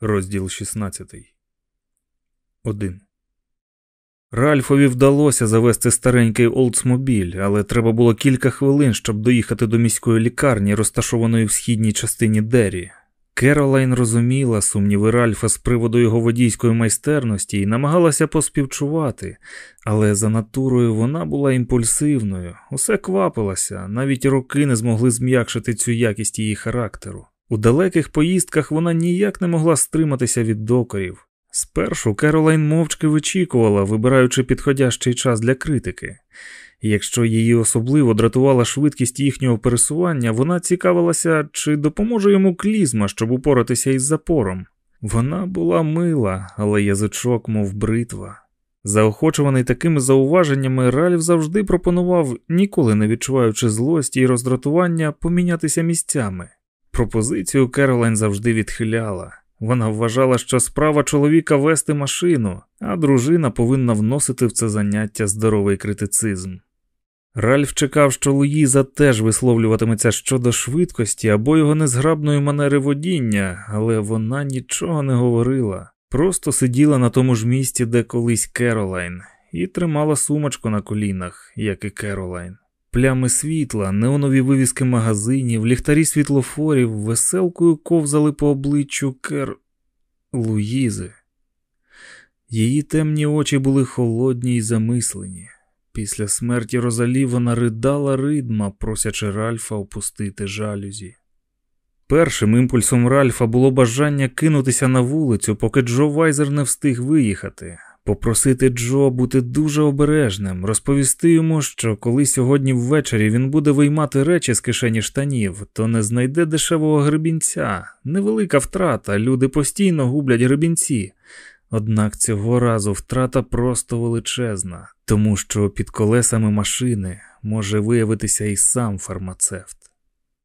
Розділ 16. 1. Ральфові вдалося завести старенький Олдсмобіль, але треба було кілька хвилин, щоб доїхати до міської лікарні, розташованої в східній частині Дері. Керолайн розуміла сумніви Ральфа з приводу його водійської майстерності і намагалася поспівчувати, але за натурою вона була імпульсивною, усе квапилося, навіть роки не змогли зм'якшити цю якість її характеру. У далеких поїздках вона ніяк не могла стриматися від докорів. Спершу Керолайн мовчки вичікувала, вибираючи підходящий час для критики. Якщо її особливо дратувала швидкість їхнього пересування, вона цікавилася, чи допоможе йому клізма, щоб упоратися із запором. Вона була мила, але язичок, мов бритва. Заохочуваний такими зауваженнями, Ральф завжди пропонував, ніколи не відчуваючи злості і роздратування, помінятися місцями. Пропозицію Керолайн завжди відхиляла. Вона вважала, що справа чоловіка вести машину, а дружина повинна вносити в це заняття здоровий критицизм. Ральф чекав, що Луїза теж висловлюватиметься щодо швидкості або його незграбної манери водіння, але вона нічого не говорила, просто сиділа на тому ж місці, де колись Керолайн, і тримала сумочку на колінах, як і Керолайн. Плями світла, неонові вивіски магазинів, ліхтарі світлофорів, веселкою ковзали по обличчю Кер Луїзи. Її темні очі були холодні й замислені. Після смерті Розалі вона ридала ридма, просячи Ральфа опустити жалюзі. Першим імпульсом Ральфа було бажання кинутися на вулицю, поки Джо Вайзер не встиг виїхати, попросити Джо бути дуже обережним, розповісти йому, що коли сьогодні ввечері він буде виймати речі з кишені штанів, то не знайде дешевого гребінця. Невелика втрата, люди постійно гублять гребінці. Однак цього разу втрата просто величезна, тому що під колесами машини може виявитися і сам фармацевт.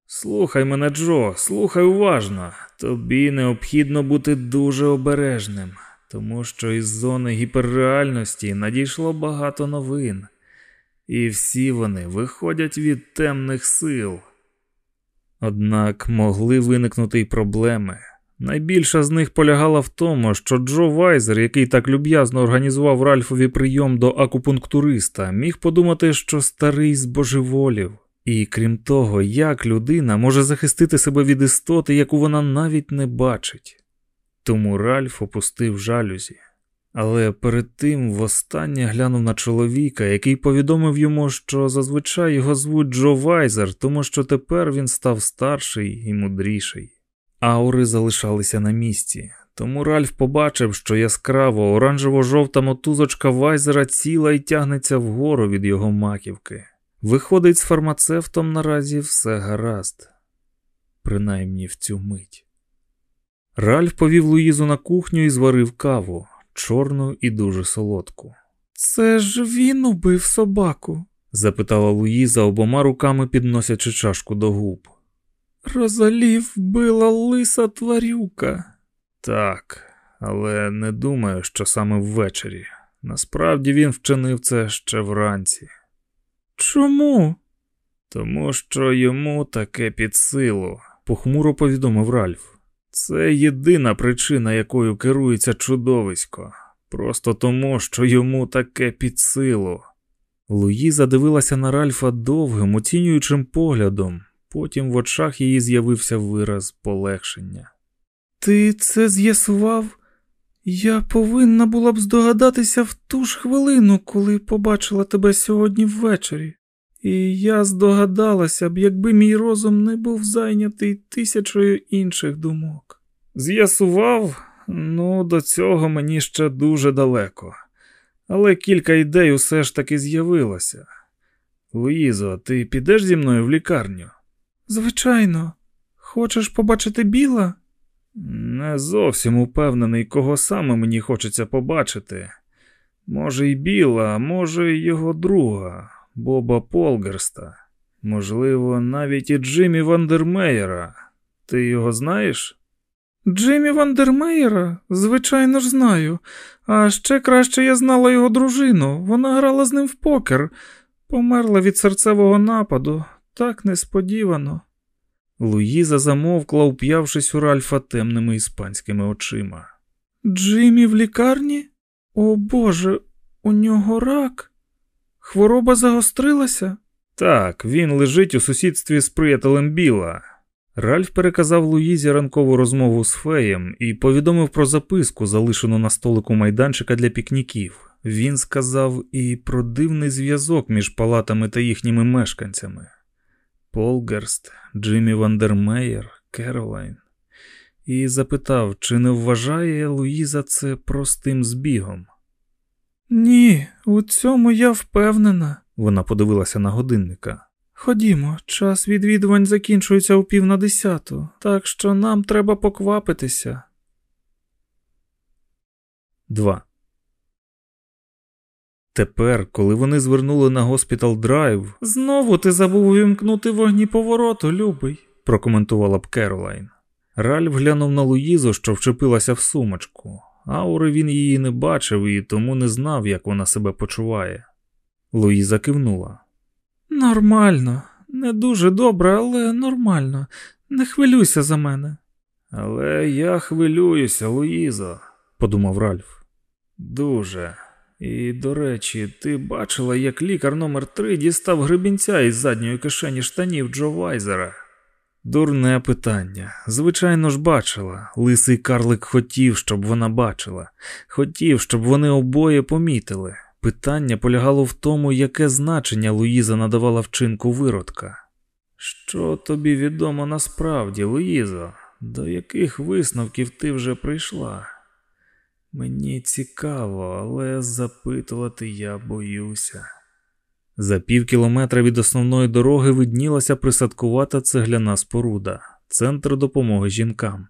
Слухай мене, Джо, слухай уважно. Тобі необхідно бути дуже обережним, тому що із зони гіперреальності надійшло багато новин, і всі вони виходять від темних сил. Однак могли виникнути й проблеми. Найбільша з них полягала в тому, що Джо Вайзер, який так люб'язно організував Ральфові прийом до акупунктуриста, міг подумати, що старий збожеволів. І крім того, як людина може захистити себе від істоти, яку вона навіть не бачить. Тому Ральф опустив жалюзі. Але перед тим востаннє глянув на чоловіка, який повідомив йому, що зазвичай його звуть Джо Вайзер, тому що тепер він став старший і мудріший. Аури залишалися на місці, тому Ральф побачив, що яскраво оранжево-жовта мотузочка Вайзера ціла і тягнеться вгору від його маківки. Виходить, з фармацевтом наразі все гаразд, принаймні в цю мить. Ральф повів Луїзу на кухню і зварив каву, чорну і дуже солодку. Це ж він убив собаку? запитала Луїза, обома руками підносячи чашку до губ. Розалі вбила лиса тварюка. Так, але не думаю, що саме ввечері. Насправді він вчинив це ще вранці. Чому? Тому що йому таке під силу, похмуро повідомив Ральф. Це єдина причина, якою керується чудовисько, просто тому, що йому таке під силу. Луїза дивилася на Ральфа довгим, оцінюючим поглядом, потім в очах її з'явився вираз полегшення. Ти це з'ясував? Я повинна була б здогадатися в ту ж хвилину, коли побачила тебе сьогодні ввечері. І я здогадалася б, якби мій розум не був зайнятий тисячою інших думок. З'ясував, ну, до цього мені ще дуже далеко, але кілька ідей усе ж таки з'явилося. Луїзо, ти підеш зі мною в лікарню? Звичайно, хочеш побачити біла? Не зовсім упевнений, кого саме мені хочеться побачити. Може, й біла, може, й його друга. Боба Полгерста, можливо, навіть і Джиммі Вандермеєра. Ти його знаєш? Джиммі Вандермеєра? Звичайно ж, знаю. А ще краще я знала його дружину. Вона грала з ним в покер, померла від серцевого нападу, так несподівано. Луїза замовкла, уп'явшись у Ральфа темними іспанськими очима. Джиммі в лікарні? О Боже, у нього рак? Хвороба загострилася? Так, він лежить у сусідстві з приятелем Біла. Ральф переказав Луїзі ранкову розмову з феєм і повідомив про записку, залишену на столику майданчика для пікніків. Він сказав і про дивний зв'язок між палатами та їхніми мешканцями. Полгерст, Джиммі Вандермеєр, Керолайн. І запитав, чи не вважає Луїза це простим збігом. Ні, у цьому я впевнена, вона подивилася на годинника. Ходімо, час відвідувань закінчується у пів на десяту, так що нам треба поквапитися. 2. Тепер, коли вони звернули на госпітал драйв, знову ти забув увімкнути вогні повороту, любий, прокоментувала б Керолайн. Ральф глянув на Луїзу, що вчепилася в сумочку. Аури він її не бачив і тому не знав, як вона себе почуває. Луїза кивнула. Нормально, не дуже добре, але нормально. Не хвилюйся за мене. Але я хвилююся, Луїзо, подумав Ральф. Дуже. І, до речі, ти бачила, як лікар номер 3 дістав гребінця із задньої кишені штанів Джо Вайзера? Дурне питання. Звичайно ж, бачила. Лисий карлик хотів, щоб вона бачила, хотів, щоб вони обоє помітили. Питання полягало в тому, яке значення Луїза надавала вчинку виродка. Що тобі відомо насправді, Луїзо? До яких висновків ти вже прийшла? Мені цікаво, але запитувати я боюся. За пів кілометра від основної дороги виднілася присадкувата цегляна споруда, центр допомоги жінкам.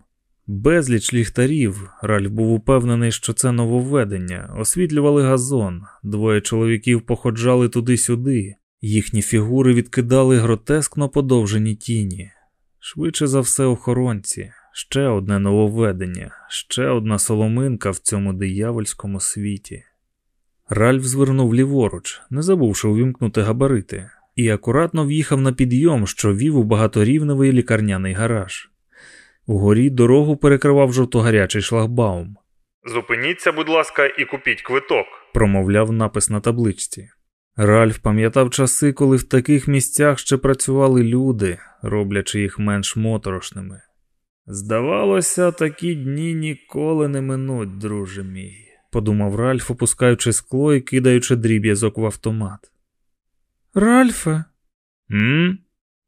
Безліч ліхтарів, Ральф був упевнений, що це нововведення, освітлювали газон, двоє чоловіків походжали туди-сюди, їхні фігури відкидали гротескно подовжені тіні. Швидше за все, охоронці, ще одне нововведення, ще одна соломинка в цьому диявольському світі. Ральф звернув ліворуч, не забувши увімкнути габарити, і акуратно в'їхав на підйом, що вів у багаторівневий лікарняний гараж. Угорі дорогу перекривав жовтогарячий шлагбаум. Зупиніться, будь ласка, і купіть квиток, промовляв напис на табличці. Ральф пам'ятав часи, коли в таких місцях ще працювали люди, роблячи їх менш моторошними. Здавалося, такі дні ніколи не минуть, друже мій, подумав Ральф, опускаючи скло і кидаючи дріб'язок в автомат. Ральфе. М?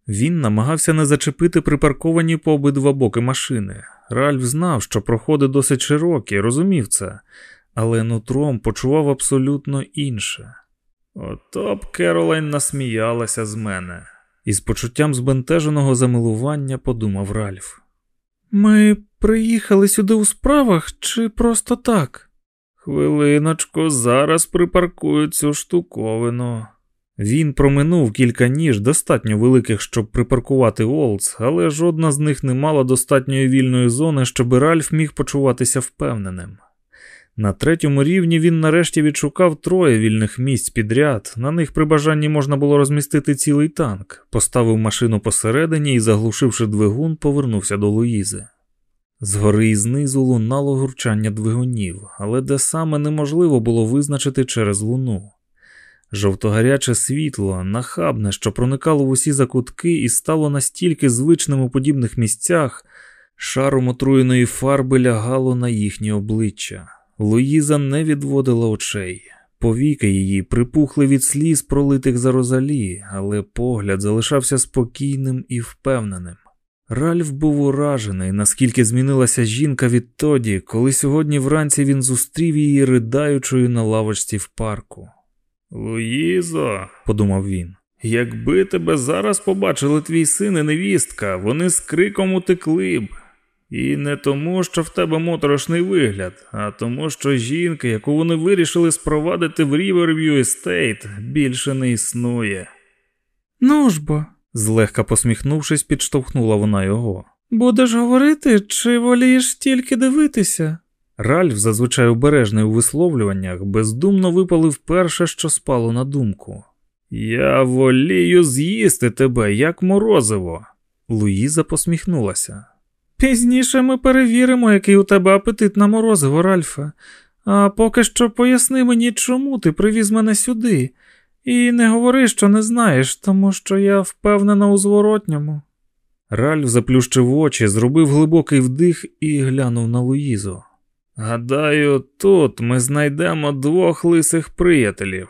Він намагався не зачепити припарковані по обидва боки машини. Ральф знав, що проходи досить широкі, розумів це, але нутром почував абсолютно інше. Ото б Керолайн насміялася з мене, і з почуттям збентеженого замилування подумав Ральф. Ми приїхали сюди у справах чи просто так? Хвилиночку, зараз припаркую цю штуковину. Він проминув кілька ніж, достатньо великих, щоб припаркувати Олдс, але жодна з них не мала достатньої вільної зони, щоб Ральф міг почуватися впевненим. На третьому рівні він нарешті відшукав троє вільних місць підряд, на них при бажанні можна було розмістити цілий танк, поставив машину посередині і, заглушивши двигун, повернувся до Луїзи. Згори і знизу лунало гурчання двигунів, але де саме неможливо було визначити через луну. Жовтогаряче світло, нахабне, що проникало в усі закутки і стало настільки звичним у подібних місцях, шаром отруєної фарби лягало на їхні обличчя. Луїза не відводила очей. Повіки її припухли від сліз, пролитих за розалі, але погляд залишався спокійним і впевненим. Ральф був уражений, наскільки змінилася жінка відтоді, коли сьогодні вранці він зустрів її ридаючою на лавочці в парку. Луїзо, подумав він, якби тебе зараз побачили твій син і невістка, вони з криком утекли б. І не тому, що в тебе моторошний вигляд, а тому, що жінка, яку вони вирішили спровадити в Riverview Estate, більше не існує. Ну ж бо, злегка посміхнувшись, підштовхнула вона його. Будеш говорити, чи волієш тільки дивитися? Ральф, зазвичай обережний у висловлюваннях, бездумно випалив перше, що спало на думку. Я волію з'їсти тебе, як морозиво. Луїза посміхнулася. Пізніше ми перевіримо, який у тебе апетит на морозиво, Ральфе. А поки що поясни мені, чому ти привіз мене сюди, і не говори, що не знаєш, тому що я впевнена у зворотньому. Ральф заплющив очі, зробив глибокий вдих і глянув на Луїзу. Гадаю, тут ми знайдемо двох лисих приятелів,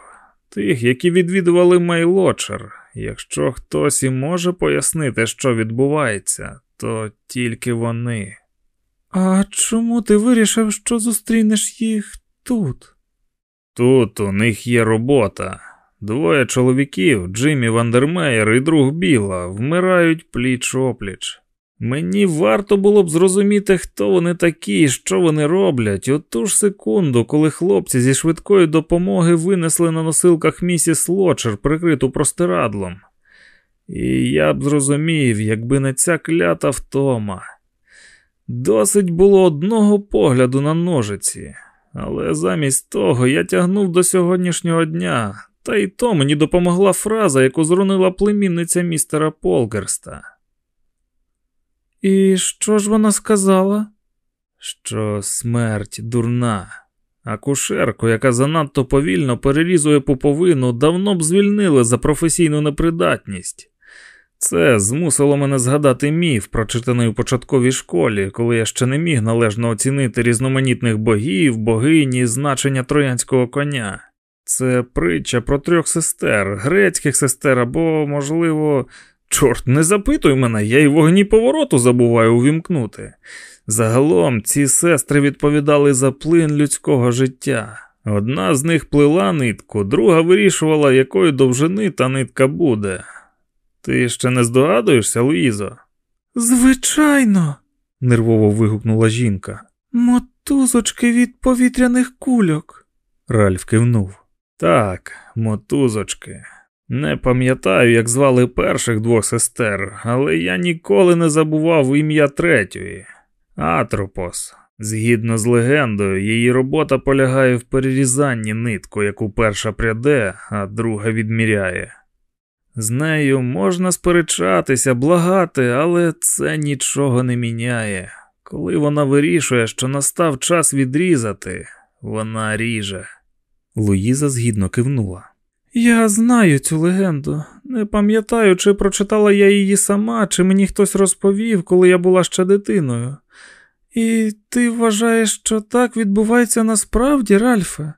тих, які відвідували Мейлочер. Якщо хтось і може пояснити, що відбувається, то тільки вони. А чому ти вирішив, що зустрінеш їх тут? Тут у них є робота. Двоє чоловіків, Джиммі Вандермеєр і друг Біла, вмирають пліч опліч. Мені варто було б зрозуміти, хто вони такі і що вони роблять, у ту ж секунду, коли хлопці зі швидкої допомоги винесли на носилках місіс Лочер, прикриту простирадлом. І я б зрозумів, якби не ця клята втома. Досить було одного погляду на ножиці, але замість того я тягнув до сьогоднішнього дня, та й то мені допомогла фраза, яку зрунила племінниця містера Полкерста. І що ж вона сказала? Що смерть дурна. Акушерку, яка занадто повільно перерізує пуповину, давно б звільнили за професійну непридатність. Це змусило мене згадати міф, прочитаний у початковій школі, коли я ще не міг належно оцінити різноманітних богів, богині, значення троянського коня. Це притча про трьох сестер, грецьких сестер або, можливо, чорт, не запитуй мене, я й вогні повороту забуваю увімкнути. Загалом ці сестри відповідали за плин людського життя. Одна з них плила нитку, друга вирішувала, якої довжини та нитка буде. Ти ще не здогадуєшся, Луїзо? Звичайно, нервово вигукнула жінка. Мотузочки від повітряних кульок. Ральф кивнув. Так, мотузочки. Не пам'ятаю, як звали перших двох сестер, але я ніколи не забував ім'я третьої Атропос. Згідно з легендою, її робота полягає в перерізанні нитку, яку перша пряде, а друга відміряє. З нею можна сперечатися, благати, але це нічого не міняє. Коли вона вирішує, що настав час відрізати, вона ріже. Луїза згідно кивнула. Я знаю цю легенду. Не пам'ятаю, чи прочитала я її сама, чи мені хтось розповів, коли я була ще дитиною. І ти вважаєш, що так відбувається насправді, Ральфе?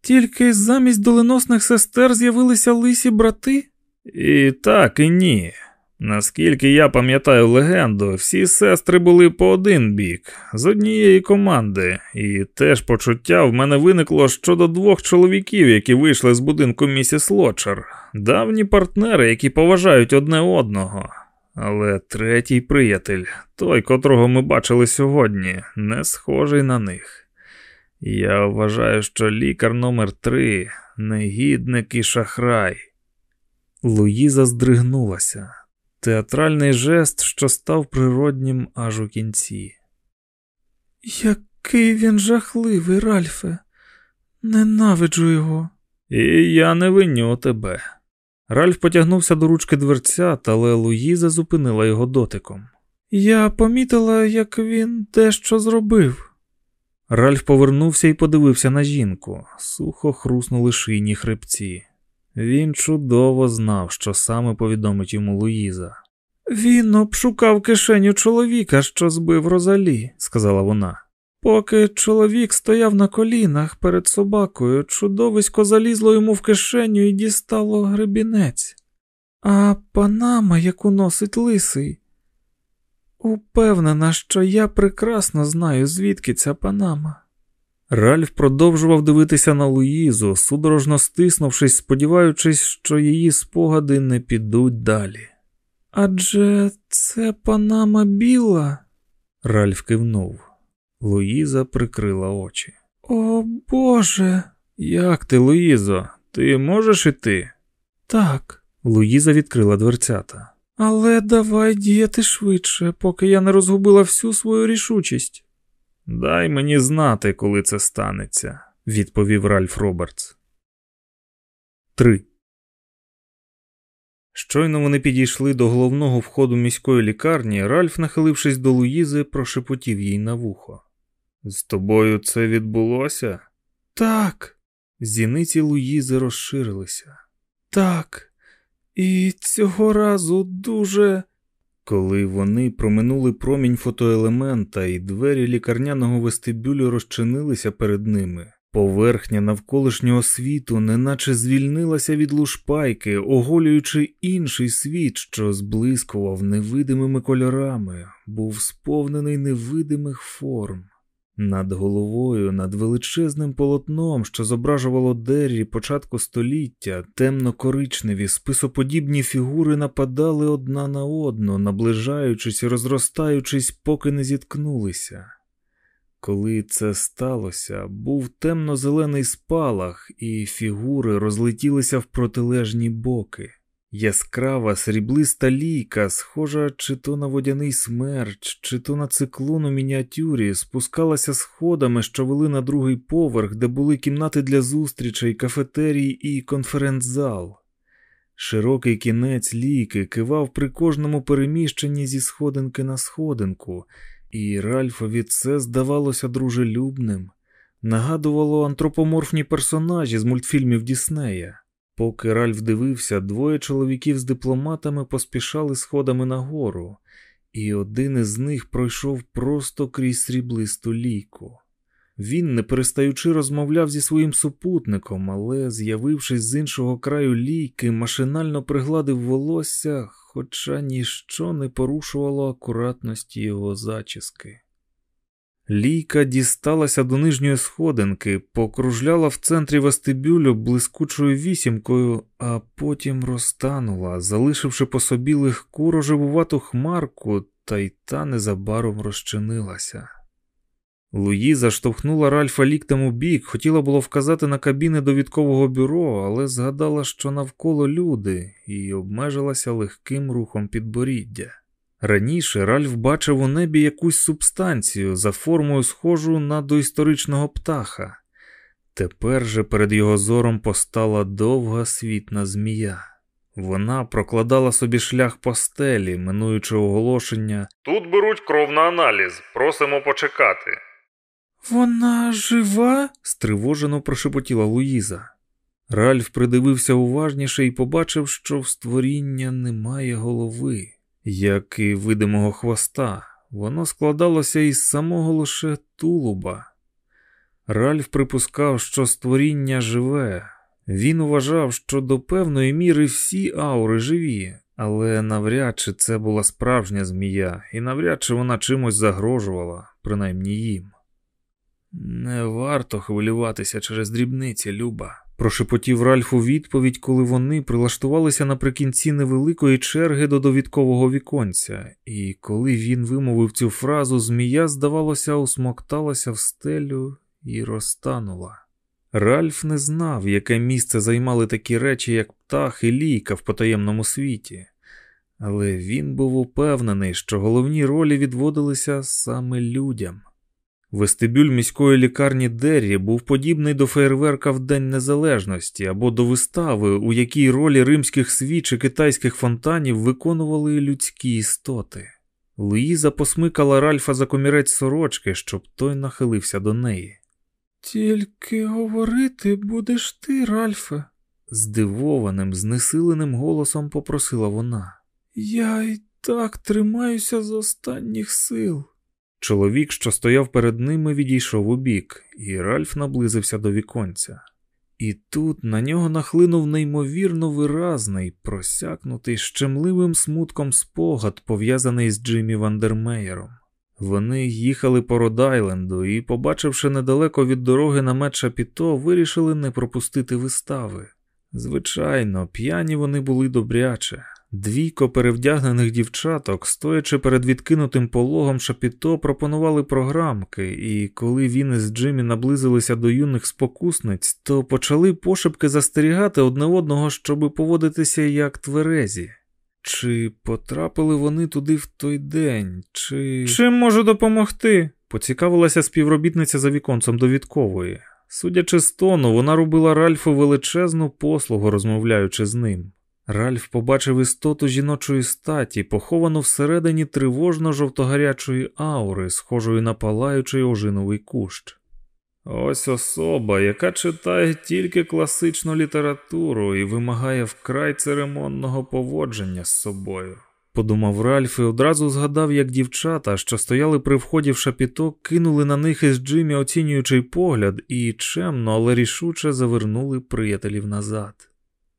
Тільки замість доленосних сестер з'явилися лисі брати? І так, і ні. Наскільки я пам'ятаю легенду, всі сестри були по один бік, з однієї команди, і теж почуття в мене виникло щодо двох чоловіків, які вийшли з будинку місіс Лочер, давні партнери, які поважають одне одного. Але третій приятель, той, котрого ми бачили сьогодні, не схожий на них. Я вважаю, що лікар номер три негідник і шахрай. Луїза здригнулася. Театральний жест, що став природнім аж у кінці. Який він жахливий, Ральфе, ненавиджу його. І я не виню тебе. Ральф потягнувся до ручки дверця, але Луїза зупинила його дотиком. Я помітила, як він дещо зробив. Ральф повернувся і подивився на жінку, сухо хруснули шийні хребці. Він чудово знав, що саме повідомить йому Луїза. Він обшукав кишеню чоловіка, що збив Розалі, сказала вона. Поки чоловік стояв на колінах перед собакою, чудовисько залізло йому в кишеню і дістало гребінець. А панама, яку носить лисий, упевнена, що я прекрасно знаю, звідки ця панама. Ральф продовжував дивитися на Луїзу, судорожно стиснувшись, сподіваючись, що її спогади не підуть далі. Адже це панама біла, Ральф кивнув. Луїза прикрила очі. О Боже. Як ти, Луїзо? Ти можеш іти? Так, Луїза відкрила дверцята. Але давай діяти швидше, поки я не розгубила всю свою рішучість. Дай мені знати, коли це станеться, відповів Ральф Робертс. 3. Щойно вони підійшли до головного входу міської лікарні, Ральф, нахилившись до Луїзи, прошепотів їй на вухо. З тобою це відбулося? Так. Зіниці Луїзи розширилися. Так, і цього разу дуже. Коли вони проминули промінь фотоелемента і двері лікарняного вестибюлю розчинилися перед ними, поверхня навколишнього світу неначе звільнилася від лушпайки, оголюючи інший світ, що зблискував невидимими кольорами, був сповнений невидимих форм. Над головою, над величезним полотном, що зображувало Деррі початку століття, темно-коричневі, списоподібні фігури нападали одна на одну, наближаючись і розростаючись, поки не зіткнулися. Коли це сталося, був темно-зелений спалах, і фігури розлетілися в протилежні боки. Яскрава сріблиста лійка, схожа чи то на водяний смерч, чи то на циклон у мініатюрі, спускалася сходами, що вели на другий поверх, де були кімнати для зустрічей, кафетерій і конференц-зал. Широкий кінець ліки кивав при кожному переміщенні зі сходинки на сходинку, і Ральфові це здавалося дружелюбним, нагадувало антропоморфні персонажі з мультфільмів Діснея. Поки Ральф дивився, двоє чоловіків з дипломатами поспішали сходами нагору, і один із них пройшов просто крізь сріблисту лійку. Він, не перестаючи, розмовляв зі своїм супутником, але, з'явившись з іншого краю лійки, машинально пригладив волосся, хоча ніщо не порушувало акуратності його зачіски. Лійка дісталася до нижньої сходинки, покружляла в центрі вестибюлю блискучою вісімкою, а потім розтанула, залишивши по собі легку рожевувату хмарку, та й та незабаром розчинилася. Луїза штовхнула Ральфа ліктем у бік, хотіла було вказати на кабіни довідкового бюро, але згадала, що навколо люди, і обмежилася легким рухом підборіддя. Раніше Ральф бачив у небі якусь субстанцію за формою схожу на доісторичного птаха. Тепер же перед його зором постала довга світна змія. Вона прокладала собі шлях по стелі, минуючи оголошення Тут беруть кров на аналіз, просимо почекати. Вона жива? стривожено прошепотіла Луїза. Ральф придивився уважніше і побачив, що в створіння немає голови як і видимого хвоста, воно складалося із самого лише тулуба. Ральф припускав, що створіння живе. Він вважав, що до певної міри всі аури живі, але навряд чи це була справжня змія, і навряд чи вона чимось загрожувала, принаймні їм. Не варто хвилюватися через дрібниці, Люба прошепотів Ральф у відповідь, коли вони прилаштувалися наприкінці невеликої черги до довідкового віконця, і коли він вимовив цю фразу, змія, здавалося, усмокталася в стелю і розтанула. Ральф не знав, яке місце займали такі речі, як птах і лійка в потаємному світі, але він був упевнений, що головні ролі відводилися саме людям. Вестибюль міської лікарні Деррі був подібний до фейерверка в День Незалежності або до вистави, у якій ролі римських свіч і китайських фонтанів виконували людські істоти. Луїза посмикала Ральфа за комірець сорочки, щоб той нахилився до неї. Тільки говорити будеш ти, Ральфе, здивованим, знесиленим голосом попросила вона. Я й так тримаюся з останніх сил. Чоловік, що стояв перед ними, відійшов у бік, і Ральф наблизився до віконця. І тут на нього нахлинув неймовірно виразний, просякнутий щемливим смутком спогад, пов'язаний з Джиммі Вандермеєром. Вони їхали по Родайленду і, побачивши недалеко від дороги намет Шапіто, вирішили не пропустити вистави. Звичайно, п'яні вони були добряче, Двійко перевдягнених дівчаток, стоячи перед відкинутим пологом шапіто, пропонували програмки, і коли він із Джиммі наблизилися до юних спокусниць, то почали пошепки застерігати одне одного, щоби поводитися як тверезі. Чи потрапили вони туди в той день, чи. Чим можу допомогти? поцікавилася співробітниця за віконцем довідкової. Судячи з тону, вона робила Ральфу величезну послугу, розмовляючи з ним. Ральф побачив істоту жіночої статі, поховану всередині тривожно жовтогарячої аури, схожої на палаючий ожиновий кущ. Ось особа, яка читає тільки класичну літературу і вимагає вкрай церемонного поводження з собою. Подумав Ральф і одразу згадав, як дівчата, що стояли при вході в шапіток, кинули на них із Джимі оцінюючий погляд і чемно, але рішуче завернули приятелів назад.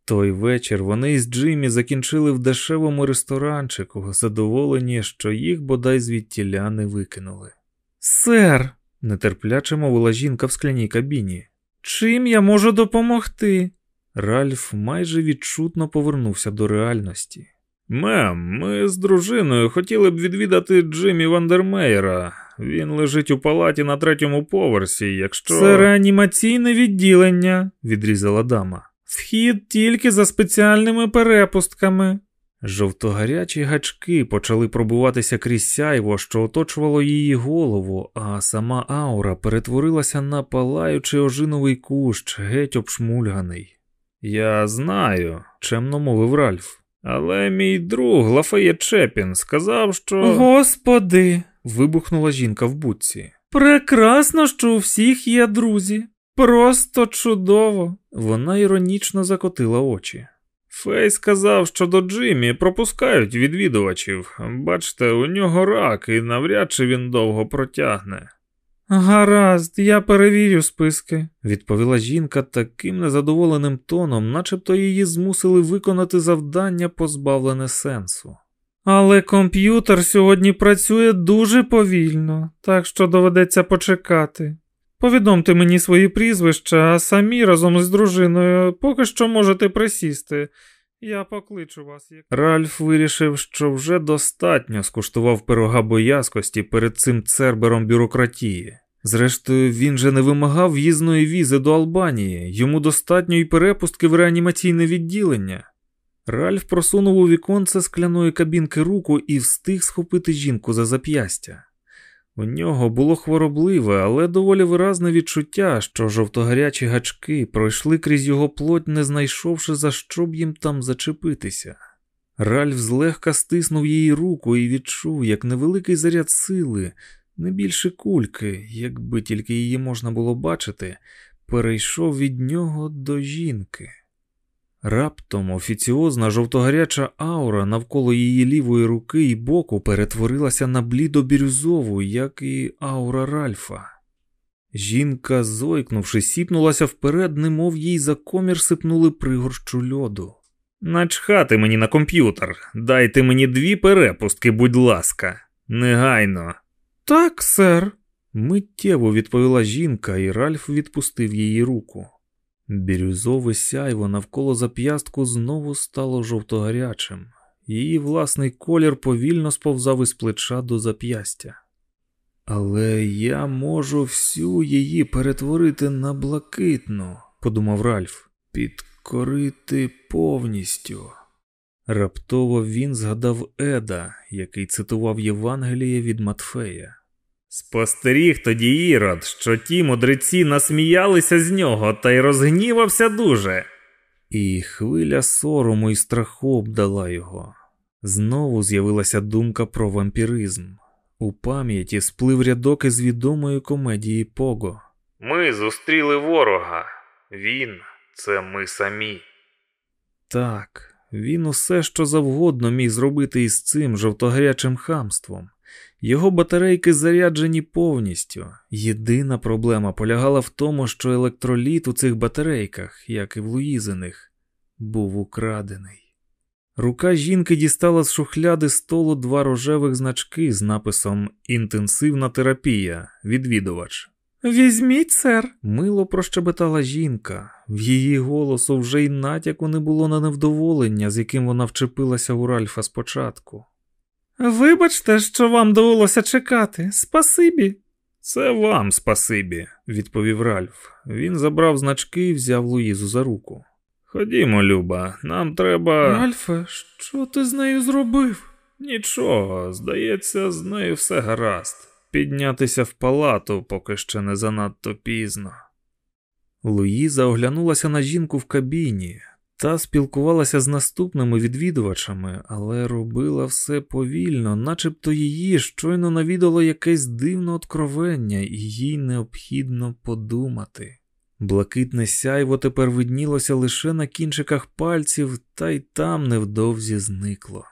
Той вечір вони із Джиммі закінчили в дешевому ресторанчику, задоволені, що їх бодай звідтіля не викинули. Сер, нетерпляче мовила жінка в скляній кабіні. Чим я можу допомогти? Ральф майже відчутно повернувся до реальності. Мем, ми з дружиною хотіли б відвідати Джиммі Вандермейера. Він лежить у палаті на третьому поверсі, якщо. Це реанімаційне відділення, відрізала дама. Вхід тільки за спеціальними перепустками. Жовтогарячі гачки почали пробуватися крізь сяйво, що оточувало її голову, а сама аура перетворилася на палаючий ожиновий кущ, геть обшмульганий. Я знаю, чемно мовив Ральф. Але мій друг Лафаєт Чепін сказав, що. Господи. вибухнула жінка в будці. Прекрасно, що у всіх є друзі. Просто чудово. Вона іронічно закотила очі. Фей сказав, що до Джиммі пропускають відвідувачів. Бачите, у нього рак, і навряд чи він довго протягне. Гаразд, я перевірю списки, відповіла жінка таким незадоволеним тоном, начебто її змусили виконати завдання, позбавлене сенсу. Але комп'ютер сьогодні працює дуже повільно, так що доведеться почекати. Повідомте мені свої прізвища, а самі разом з дружиною поки що можете присісти. Я покличу вас. Ральф вирішив, що вже достатньо скуштував пирога боязкості перед цим цербером бюрократії. Зрештою, він же не вимагав в'їзної візи до Албанії, йому достатньо і перепустки в реанімаційне відділення. Ральф просунув у віконце скляної кабінки руку і встиг схопити жінку за зап'ястя. У нього було хворобливе, але доволі виразне відчуття, що жовтогарячі гачки пройшли крізь його плоть, не знайшовши за що б їм там зачепитися. Ральф злегка стиснув її руку і відчув, як невеликий заряд сили, не більше кульки, якби тільки її можна було бачити, перейшов від нього до жінки. Раптом офіціозна жовтогаряча аура навколо її лівої руки і боку перетворилася на блідо-бірюзову, як і аура Ральфа. Жінка, зойкнувши, сіпнулася вперед, немов їй за комір сипнули пригорщу льоду. Начхати мені на комп'ютер, дайте мені дві перепустки, будь ласка, негайно. Так, сер, миттєво відповіла жінка, і Ральф відпустив її руку. Бірюзове сяйво навколо зап'ястку знову стало жовтогарячим. Її власний колір повільно сповзав із плеча до зап'ястя. Але я можу всю її перетворити на блакитну, подумав Ральф, підкорити повністю. Раптово він згадав Еда, який цитував Євангеліє від Матфея. Спостеріг тоді Ірод, що ті мудреці насміялися з нього та й розгнівався дуже. І хвиля сорому і страху обдала його. Знову з'явилася думка про вампіризм. У пам'яті сплив рядок із відомої комедії Пого. Ми зустріли ворога. Він це ми самі. Так, він усе що завгодно міг зробити із цим жовтогарячим хамством. Його батарейки заряджені повністю. Єдина проблема полягала в тому, що електроліт у цих батарейках, як і в Луїзиних, був украдений. Рука жінки дістала з шухляди столу два рожевих значки з написом Інтенсивна терапія, відвідувач. Візьміть, сер, мило прощебетала жінка. В її голосу вже й натяку не було на невдоволення, з яким вона вчепилася у Ральфа спочатку. Вибачте, що вам довелося чекати. Спасибі. Це вам спасибі, відповів Ральф. Він забрав значки і взяв Луїзу за руку. Ходімо, Люба, нам треба. Ральфе, що ти з нею зробив? Нічого, здається, з нею все гаразд. Піднятися в палату поки ще не занадто пізно. Луїза оглянулася на жінку в кабіні. Та спілкувалася з наступними відвідувачами, але робила все повільно, начебто її щойно навідало якесь дивне откровення, і їй необхідно подумати. Блакитне сяйво тепер виднілося лише на кінчиках пальців, та й там невдовзі зникло.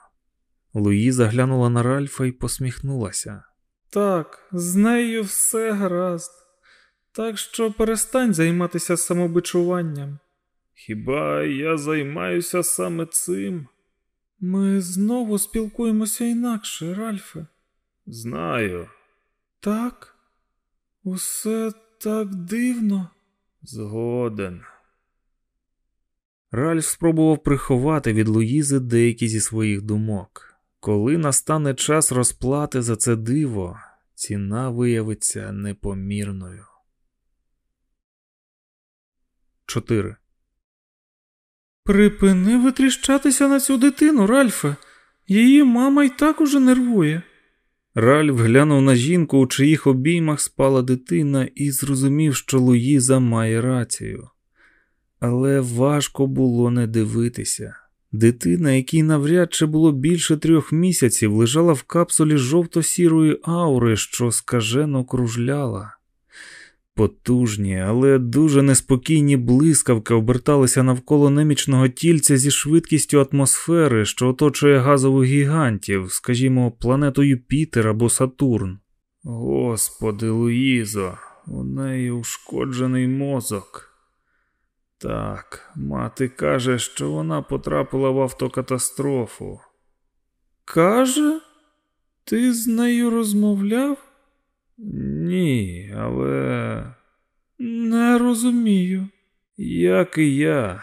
Луїза глянула на Ральфа і посміхнулася. Так, з нею все гаразд, так що перестань займатися самобичуванням. Хіба я займаюся саме цим? Ми знову спілкуємося інакше, Ральфе. Знаю. Так, усе так дивно. Згоден. Ральф спробував приховати від Луїзи деякі зі своїх думок. Коли настане час розплати за це диво, ціна виявиться непомірною. 4. Припини витріщатися на цю дитину, Ральфе. Її мама й так уже нервує. Ральф глянув на жінку, у чиїх обіймах спала дитина, і зрозумів, що Луїза має рацію. Але важко було не дивитися. Дитина, якій навряд чи було більше трьох місяців, лежала в капсулі жовто-сірої аури, що скажено кружляла. Потужні, але дуже неспокійні блискавки оберталися навколо немічного тільця зі швидкістю атмосфери, що оточує газових гігантів, скажімо, планету Юпітер або Сатурн. Господи, Луїзо, у неї ушкоджений мозок. Так, мати каже, що вона потрапила в автокатастрофу. Каже, ти з нею розмовляв? Ні, але не розумію, як і я.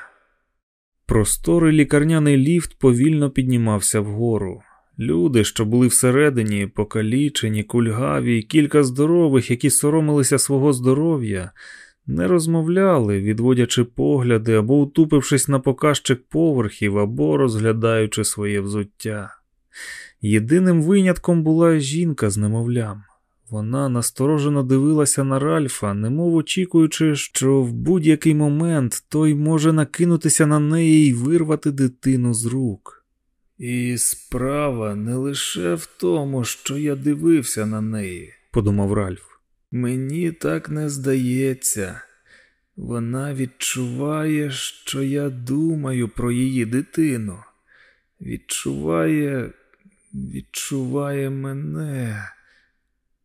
Просторий лікарняний ліфт повільно піднімався вгору. Люди, що були всередині, покалічені, кульгаві, кілька здорових, які соромилися свого здоров'я, не розмовляли, відводячи погляди або утупившись на показчик поверхів, або розглядаючи своє взуття. Єдиним винятком була жінка з немовлям. Вона насторожено дивилася на Ральфа, немов очікуючи, що в будь-який момент той може накинутися на неї і вирвати дитину з рук. І справа не лише в тому, що я дивився на неї, подумав Ральф. Мені так не здається. Вона відчуває, що я думаю про її дитину. Відчуває, відчуває мене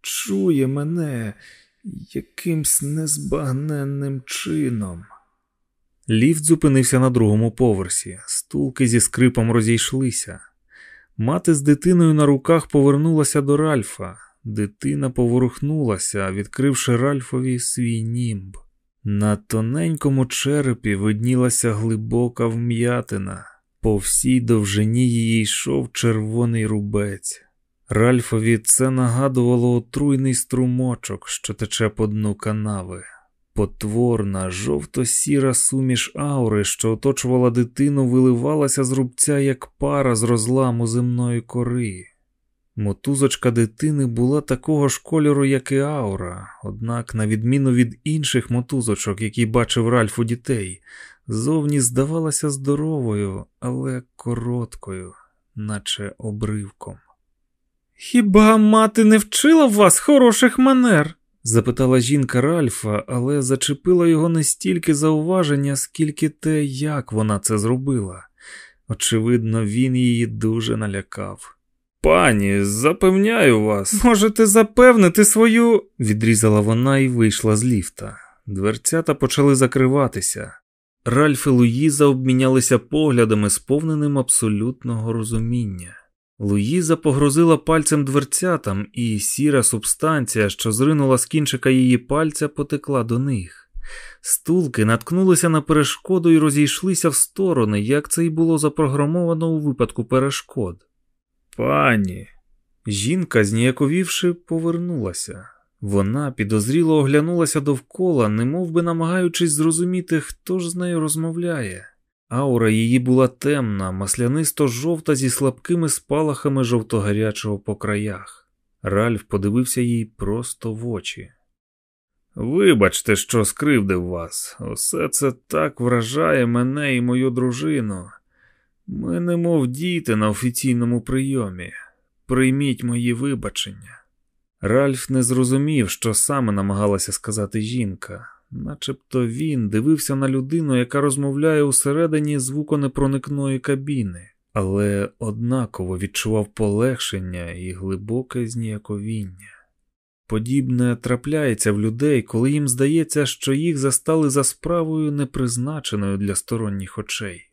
чує мене якимсь незбагненним чином. Ліфт зупинився на другому поверсі, стулки зі скрипом розійшлися. Мати з дитиною на руках повернулася до Ральфа. Дитина поворухнулася, відкривши Ральфові свій німб. На тоненькому черепі виднілася глибока вм'ятина, по всій довжині її йшов червоний рубець. Ральфові це нагадувало отруйний струмочок, що тече по дну канави, потворна, жовто-сіра суміш аури, що оточувала дитину, виливалася з рубця як пара з розламу земної кори. Мотузочка дитини була такого ж кольору, як і аура, однак, на відміну від інших мотузочок, які бачив Ральф у дітей, зовні здавалася здоровою, але короткою, наче обривком. Хіба мати не вчила вас хороших манер? запитала жінка Ральфа, але зачепила його не стільки зауваження, скільки те, як вона це зробила. Очевидно, він її дуже налякав. Пані, запевняю вас. Можете запевнити свою, відрізала вона і вийшла з ліфта. Дверцята почали закриватися. Ральф і Луїза обмінялися поглядами, сповненим абсолютного розуміння. Луїза погрозила пальцем дверцятам, і сіра субстанція, що зринула з кінчика її пальця, потекла до них. Стулки наткнулися на перешкоду і розійшлися в сторони, як це й було запрограмовано у випадку перешкод. Пані, жінка, зніяковівши, повернулася. Вона підозріло оглянулася довкола, немов би намагаючись зрозуміти, хто ж з нею розмовляє. Аура її була темна, маслянисто жовта зі слабкими спалахами жовтогарячого по краях. Ральф подивився їй просто в очі. Вибачте, що скривдив вас. Усе це так вражає мене і мою дружину. Ми не мов діти на офіційному прийомі. Прийміть мої вибачення. Ральф не зрозумів, що саме намагалася сказати жінка, начебто він дивився на людину, яка розмовляє усередині звуконепроникної кабіни, але однаково відчував полегшення і глибоке зніяковіння. Подібне трапляється в людей, коли їм здається, що їх застали за справою, непризначеною для сторонніх очей.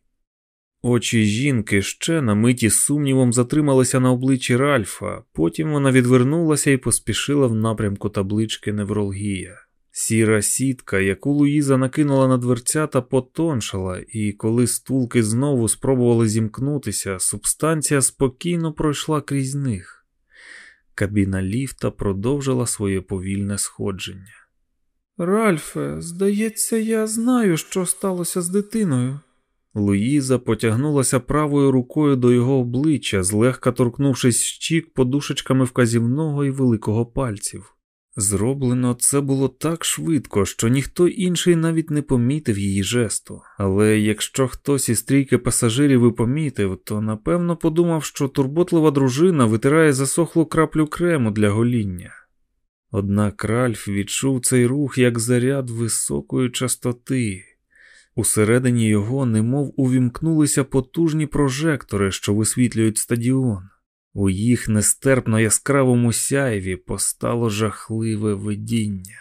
Очі жінки ще на миті сумнівом затрималися на обличчі Ральфа, потім вона відвернулася і поспішила в напрямку таблички Неврологія. Сіра сітка, яку Луїза накинула на дверцята, потоншала, і коли стулки знову спробували зімкнутися, субстанція спокійно пройшла крізь них. Кабіна ліфта продовжила своє повільне сходження. Ральфе, здається, я знаю, що сталося з дитиною. Луїза потягнулася правою рукою до його обличчя, злегка торкнувшись щік подушечками вказівного і великого пальців. Зроблено це було так швидко, що ніхто інший навіть не помітив її жесту. Але якщо хтось із трійки пасажирів і помітив, то напевно подумав, що турботлива дружина витирає засохлу краплю крему для гоління. Однак Ральф відчув цей рух як заряд високої частоти. Усередині його немов увімкнулися потужні прожектори, що висвітлюють стадіон. У їх нестерпно яскравому сяйві постало жахливе видіння.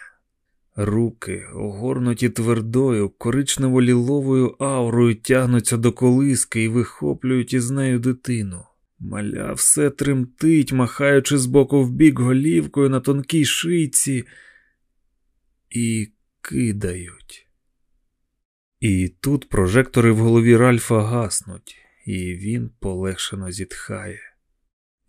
Руки, огорнуті твердою, коричнево-ліловою аурою, тягнуться до колиски і вихоплюють із нею дитину. Маля все тремтить, махаючи з боку в бік голівкою на тонкій шийці, і кидають. І тут прожектори в голові Ральфа гаснуть, і він полегшено зітхає.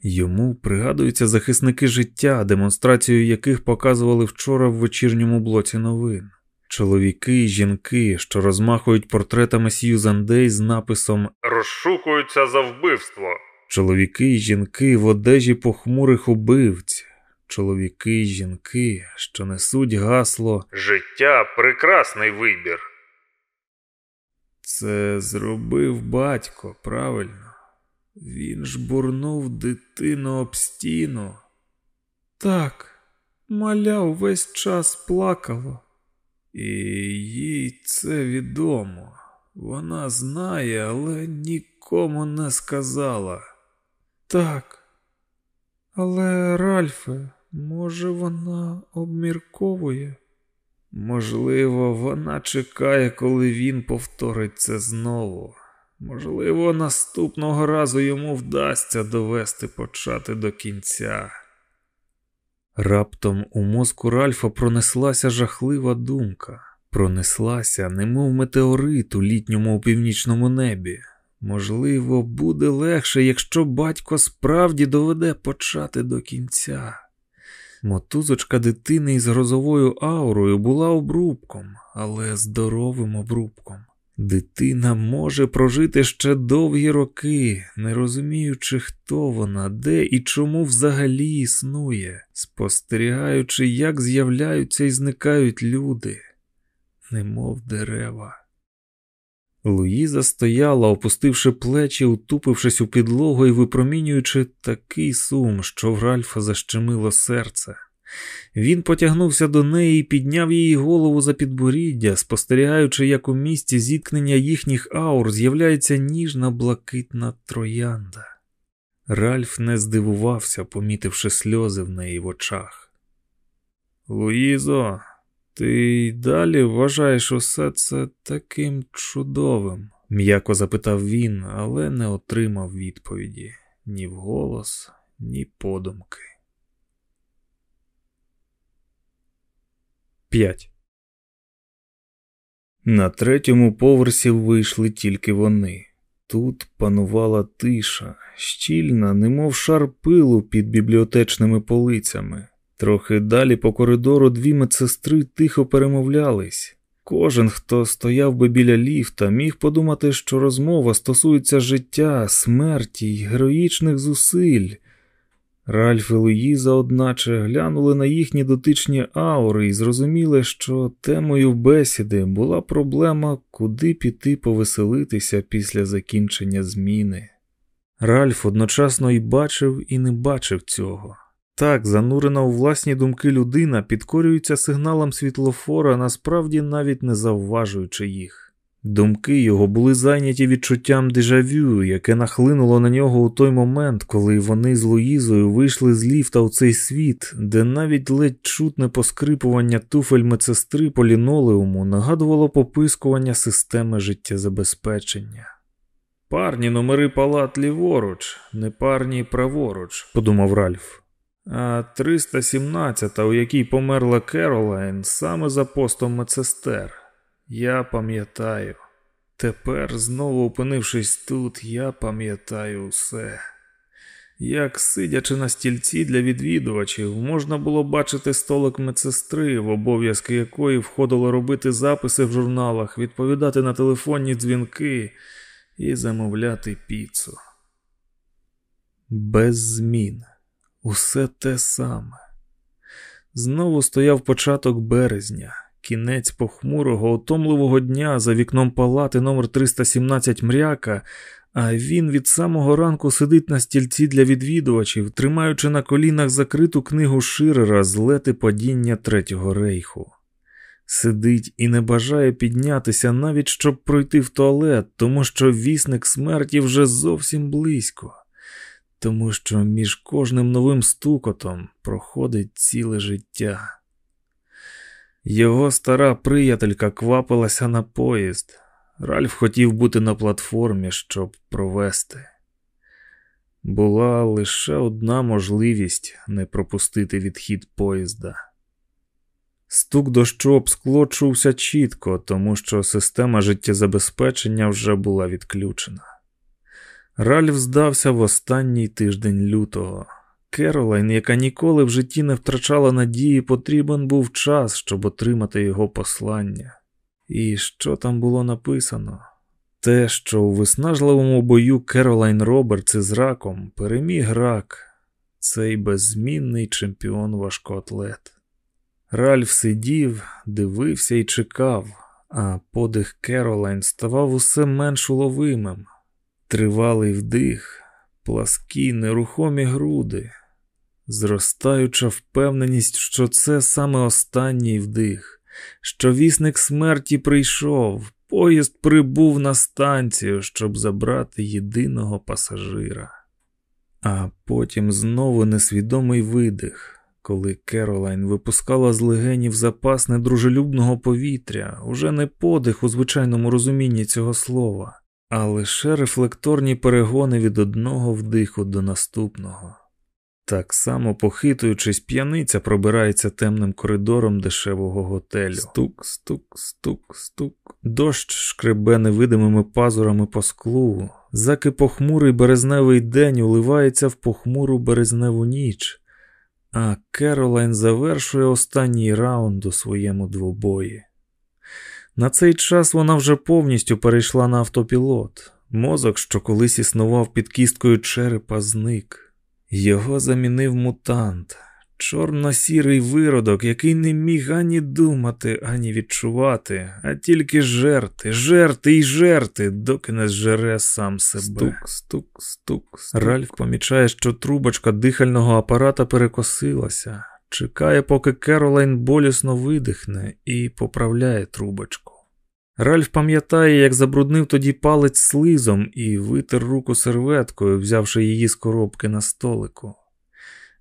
Йому пригадуються захисники життя, демонстрацію яких показували вчора в вечірньому блоці новин. Чоловіки і жінки, що розмахують портретами Сьюзан Дей з написом Розшукуються за вбивство. Чоловіки і жінки в одежі похмурих убивць, чоловіки і жінки, що несуть гасло Життя прекрасний вибір. Це зробив батько, правильно. Він ж бурнув дитину об стіну. Так, маля увесь час плакала. І їй це відомо. Вона знає, але нікому не сказала. Так, але Ральфе, може, вона обмірковує? Можливо, вона чекає, коли він повторить це знову. Можливо, наступного разу йому вдасться довести почати до кінця. Раптом у мозку Ральфа пронеслася жахлива думка, пронеслася, немов метеорит у літньому у північному небі. Можливо, буде легше, якщо батько справді доведе почати до кінця. Мотузочка дитини із грозовою аурою була обрубком, але здоровим обрубком. Дитина може прожити ще довгі роки, не розуміючи, хто вона, де і чому взагалі існує, спостерігаючи, як з'являються і зникають люди, немов дерева. Луїза стояла, опустивши плечі, утупившись у підлогу і випромінюючи такий сум, що в Ральфа защемило серце. Він потягнувся до неї і підняв її голову за підборіддя, спостерігаючи, як у місці зіткнення їхніх аур з'являється ніжна блакитна троянда. Ральф не здивувався, помітивши сльози в неї в очах. Луїзо, ти й далі вважаєш усе це таким чудовим? м'яко запитав він, але не отримав відповіді ні вголос, ні подумки. 5. На третьому поверсі вийшли тільки вони. Тут панувала тиша, щільна, немов шар пилу під бібліотечними полицями. Трохи далі по коридору дві медсестри тихо перемовлялись. Кожен, хто стояв би біля ліфта, міг подумати, що розмова стосується життя, смерті й героїчних зусиль. Ральф і Луїза, одначе, глянули на їхні дотичні аури і зрозуміли, що темою бесіди була проблема, куди піти повеселитися після закінчення зміни. Ральф одночасно і бачив, і не бачив цього. Так, занурена у власні думки людина підкорюється сигналам світлофора, насправді навіть не завважуючи їх. Думки його були зайняті відчуттям дежавю, яке нахлинуло на нього у той момент, коли вони з Луїзою вийшли з ліфта у цей світ, де навіть ледь чутне поскрипування туфель медсестри по лінолеуму нагадувало попискування системи життєзабезпечення. Парні номери палат ліворуч, не парні праворуч, подумав Ральф. А 317, у якій померла Керолайн, саме за постом медсестер. Я пам'ятаю. Тепер, знову опинившись тут, я пам'ятаю усе. Як сидячи на стільці для відвідувачів, можна було бачити столик медсестри, в обов'язки якої входило робити записи в журналах, відповідати на телефонні дзвінки і замовляти піцу. Без змін. Усе те саме. Знову стояв початок березня. Кінець похмурого, утомливого дня за вікном палати номер 317 мряка, а він від самого ранку сидить на стільці для відвідувачів, тримаючи на колінах закриту книгу Ширера злети падіння Третього рейху. Сидить і не бажає піднятися, навіть щоб пройти в туалет, тому що вісник смерті вже зовсім близько, тому що між кожним новим стукотом проходить ціле життя. Його стара приятелька квапилася на поїзд. Ральф хотів бути на платформі, щоб провести. Була лише одна можливість не пропустити відхід поїзда. Стук дощу об скло чувся чітко, тому що система життєзабезпечення вже була відключена. Ральф здався в останній тиждень лютого. Керолайн, яка ніколи в житті не втрачала надії, потрібен був час, щоб отримати його послання. І що там було написано? Те, що у виснажливому бою Керолайн Робертс із раком переміг рак, цей беззмінний чемпіон важкоатлет. Ральф сидів, дивився і чекав, а подих Керолайн ставав усе менш уловимим. Тривалий вдих, пласкі нерухомі груди, зростаюча впевненість, що це саме останній вдих, що вісник смерті прийшов, поїзд прибув на станцію, щоб забрати єдиного пасажира. А потім знову несвідомий видих. Коли Керолайн випускала з легенів запас недружелюбного повітря, уже не подих у звичайному розумінні цього слова, а лише рефлекторні перегони від одного вдиху до наступного. Так само, похитуючись, п'яниця пробирається темним коридором дешевого готелю. Стук, стук, стук, стук. Дощ шкребе невидимими пазурами по склу, заки похмурий березневий день уливається в похмуру березневу ніч, а Керолайн завершує останній раунд у своєму двобої. На цей час вона вже повністю перейшла на автопілот. Мозок, що колись існував під кісткою черепа, зник. Його замінив мутант, чорно-сірий виродок, який не міг ані думати, ані відчувати, а тільки жерти, жерти і жерти, доки не зжере сам себе. Стук, стук, стук, стук. Ральф помічає, що трубочка дихального апарата перекосилася, чекає, поки Керолайн болісно видихне, і поправляє трубочку. Ральф пам'ятає, як забруднив тоді палець слизом і витер руку серветкою, взявши її з коробки на столику.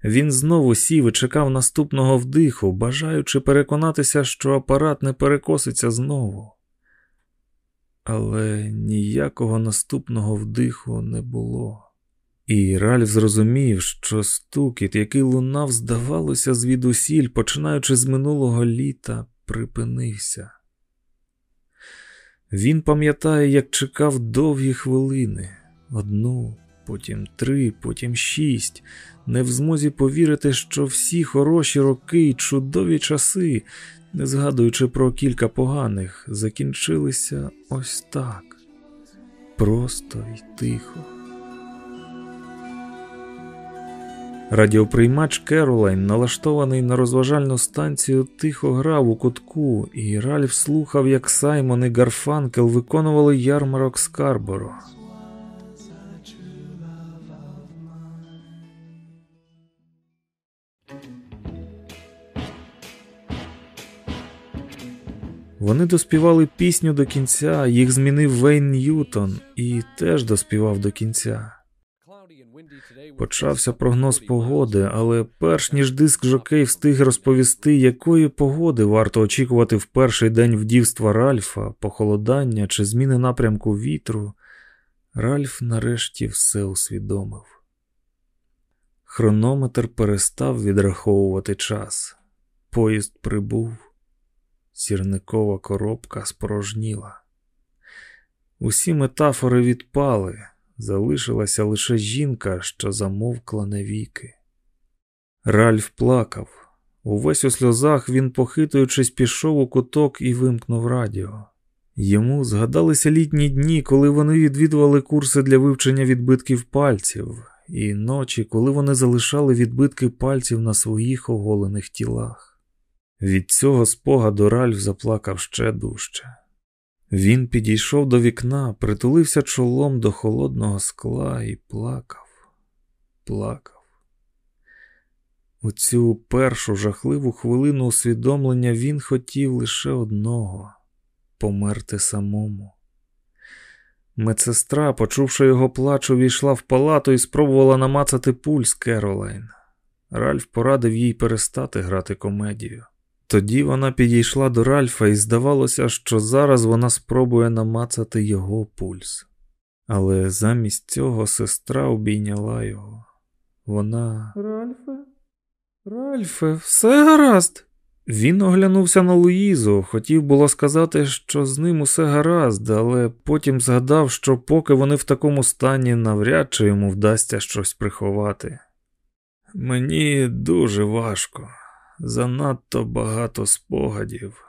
Він знову сів і чекав наступного вдиху, бажаючи переконатися, що апарат не перекоситься знову. Але ніякого наступного вдиху не було. І Ральф зрозумів, що стукіт, який лунав, здавалося, звідусіль, починаючи з минулого літа, припинився. Він пам'ятає, як чекав довгі хвилини. Одну, потім три, потім шість, не в змозі повірити, що всі хороші роки й чудові часи, не згадуючи про кілька поганих, закінчилися ось так. Просто й тихо. Радіоприймач Керолайн, налаштований на розважальну станцію, тихо грав у кутку, і Ральф слухав, як Саймон і Гарфанкел виконували ярмарок Скарборо. Вони доспівали пісню до кінця, їх змінив Вейн Ньютон і теж доспівав до кінця. Почався прогноз погоди, але перш ніж диск Жокей встиг розповісти, якої погоди варто очікувати в перший день вдівства Ральфа, похолодання чи зміни напрямку вітру, Ральф нарешті все усвідомив. Хронометр перестав відраховувати час. Поїзд прибув. Сірникова коробка спорожніла. Усі метафори відпали, залишилася лише жінка, що замовкла навіки. Ральф плакав. Увесь у сльозах він, похитуючись, пішов у куток і вимкнув радіо. Йому згадалися літні дні, коли вони відвідували курси для вивчення відбитків пальців, і ночі, коли вони залишали відбитки пальців на своїх оголених тілах. Від цього спогаду Ральф заплакав ще дужче. Він підійшов до вікна, притулився чолом до холодного скла і плакав, плакав. У цю першу жахливу хвилину усвідомлення він хотів лише одного померти самому. Медсестра, почувши його плач, увійшла в палату і спробувала намацати пульс Керолайн. Ральф порадив їй перестати грати комедію. Тоді вона підійшла до Ральфа і здавалося, що зараз вона спробує намацати його пульс. Але замість цього сестра обійняла його. Вона. Ральфе? Ральфе, все гаразд. Він оглянувся на Луїзу, хотів було сказати, що з ним усе гаразд, але потім згадав, що поки вони в такому стані, навряд чи йому вдасться щось приховати. Мені дуже важко занадто багато спогадів,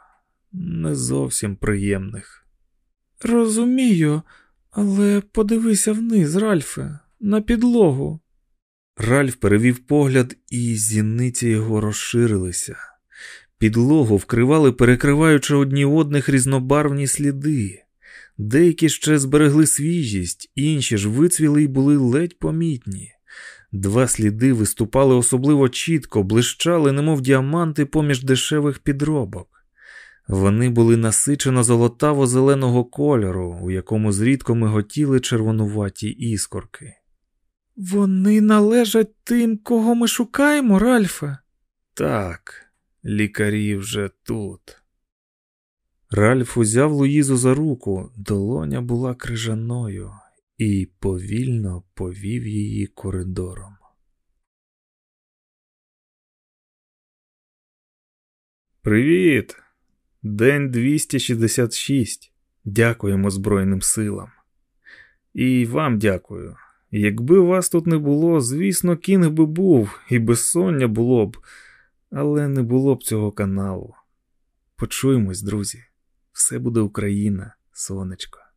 не зовсім приємних. Розумію, але подивися вниз, Ральфе, на підлогу. Ральф перевів погляд, і зіниці його розширилися. Підлогу вкривали, перекриваючи одні одних різнобарвні сліди. Деякі ще зберегли свіжість, інші ж вицвіли й були ледь помітні. Два сліди виступали особливо чітко, блищали, немов діаманти поміж дешевих підробок. Вони були насичено золотаво-зеленого кольору, у якому зрідко миготіли червонуваті іскорки. Вони належать тим, кого ми шукаємо, Ральфе? Так, лікарі вже тут. Ральф узяв Луїзу за руку, долоня була крижаною і повільно повів її коридором. Привіт! День 266. Дякуємо Збройним силам. І вам дякую. Якби вас тут не було, звісно, кінг би був, і безсоння було б, але не було б цього каналу. Почуємось, друзі. Все буде Україна, сонечко.